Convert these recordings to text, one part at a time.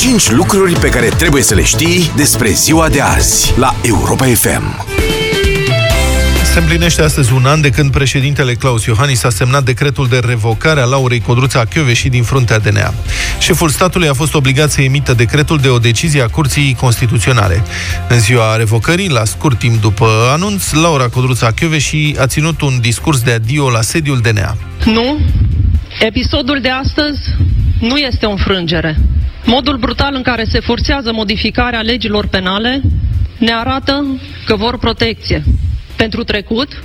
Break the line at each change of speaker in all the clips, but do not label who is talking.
5 lucruri pe care trebuie să le știi despre ziua de azi la Europa FM.
Se împlinește astăzi un an de când președintele Claus Iohannis a semnat decretul de revocare a Laurei Codruța și din fruntea DNA. Șeful statului a fost obligat să emită decretul de o decizie a Curții Constituționale. În ziua revocării, la scurt timp după anunț, Laura Codruța și a ținut un discurs de adio la sediul DNA.
Nu, episodul de astăzi nu este o înfrângere. Modul brutal în care se forțează modificarea legilor penale ne arată că vor protecție pentru trecut,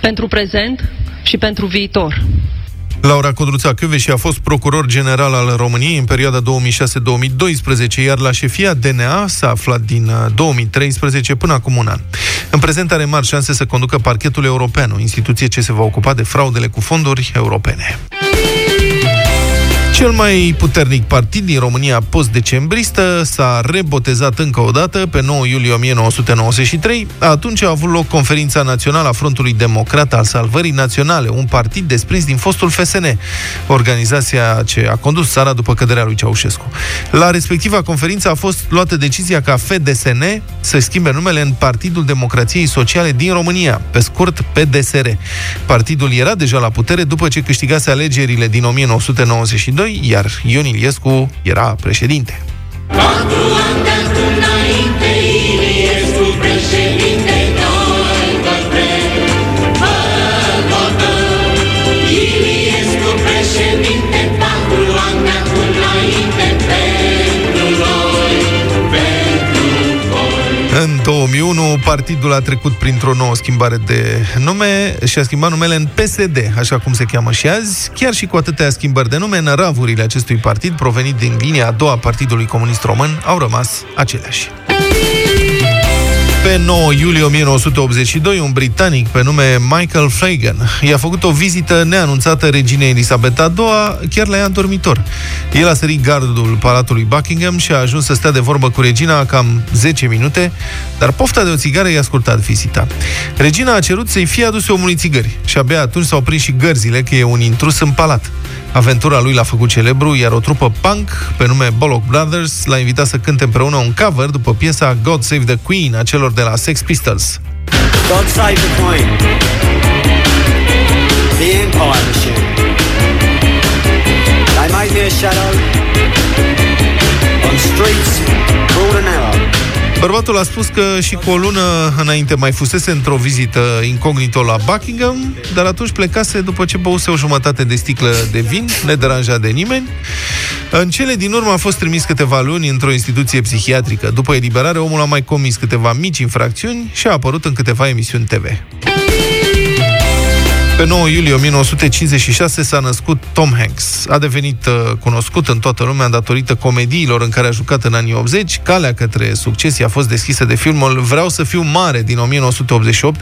pentru prezent și pentru viitor.
Laura Codruța și a fost procuror general al României în perioada 2006-2012, iar la șefia DNA s-a aflat din 2013 uh, până acum un an. În prezent are mari șanse să conducă parchetul european, o instituție ce se va ocupa de fraudele cu fonduri europene. Cel mai puternic partid din România post-decembristă s-a rebotezat încă o dată pe 9 iulie 1993. Atunci a avut loc conferința națională a Frontului Democrat al Salvării Naționale, un partid desprins din fostul FSN, organizația ce a condus țara după căderea lui Ceaușescu. La respectiva conferință a fost luată decizia ca FDSN să schimbe numele în Partidul Democrației Sociale din România, pe scurt PDSR. Partidul era deja la putere după ce câștigase alegerile din 1992 iar Ion Iliescu era președinte. Patru ani de 2001, partidul a trecut printr-o nouă schimbare de nume și a schimbat numele în PSD, așa cum se cheamă și azi, chiar și cu atâtea schimbări de nume, năravurile acestui partid, provenit din linia a doua Partidului Comunist Român, au rămas aceleași. Pe 9 iulie 1982, un britanic pe nume Michael Fagan i-a făcut o vizită neanunțată reginei Elisabeta II, chiar la ea în dormitor. El a sărit gardul palatului Buckingham și a ajuns să stea de vorbă cu regina cam 10 minute, dar pofta de o țigară i-a scurtat vizita. Regina a cerut să-i fie aduse o mult țigări și abia atunci s-au prins și gărzile că e un intrus în palat. Aventura lui l-a făcut celebru, iar o trupă punk pe nume Bollock Brothers l-a invitat să cânte împreună un cover după piesa God Save the Queen a celor de la Sex Pistols. God Save the Queen The Empire Machine They made me a shadow On streets broad and narrow Bărbatul a spus că și cu o lună înainte mai fusese într-o vizită incognito la Buckingham, dar atunci plecase după ce băuse o jumătate de sticlă de vin, nederanjat de nimeni. În cele din urmă a fost trimis câteva luni într-o instituție psihiatrică. După eliberare, omul a mai comis câteva mici infracțiuni și a apărut în câteva emisiuni TV. Pe 9 iulie 1956 s-a născut Tom Hanks. A devenit uh, cunoscut în toată lumea datorită comediilor în care a jucat în anii 80. Calea către succes a fost deschisă de filmul Vreau să fiu mare din 1988,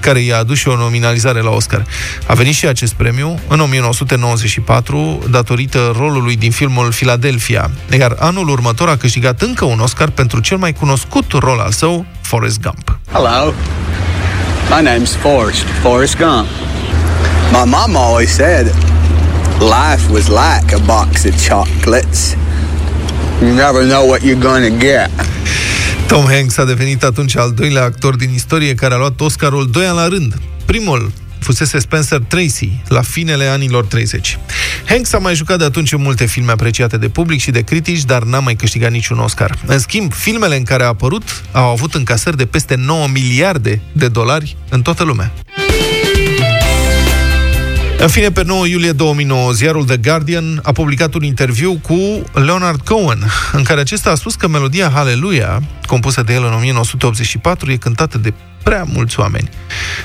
care i-a adus și o nominalizare la Oscar. A venit și acest premiu în 1994 datorită rolului din filmul Philadelphia, iar anul următor a câștigat încă un Oscar pentru cel mai cunoscut rol al său, Forrest Gump.
Hello. My name's Forrest, Forrest Gump. My mom always said life was like a box of chocolates. You never know what you're gonna get.
Tom Hanks a devenit atunci al doilea actor din istorie care a luat Oscarul doi ani la rând. Primul fusese Spencer Tracy, la finele anilor 30. Hanks a mai jucat de atunci în multe filme apreciate de public și de critici, dar n-a mai câștigat niciun Oscar. În schimb, filmele în care a apărut au avut încasări de peste 9 miliarde de dolari în toată lumea. În fine, pe 9 iulie 2009, ziarul The Guardian a publicat un interviu cu Leonard Cohen, în care acesta a spus că melodia Hallelujah, compusă de el în 1984, e cântată de prea mulți oameni.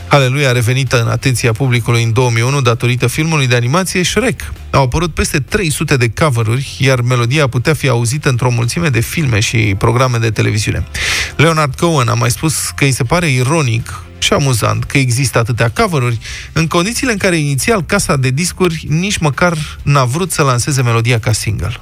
Hallelujah a revenit în atenția publicului în 2001 datorită filmului de animație Shrek. Au apărut peste 300 de cover-uri, iar melodia putea fi auzită într-o mulțime de filme și programe de televiziune. Leonard Cohen a mai spus că îi se pare ironic și amuzant că există atâtea cover în condițiile în care inițial casa de discuri nici măcar n-a vrut să lanseze melodia ca single.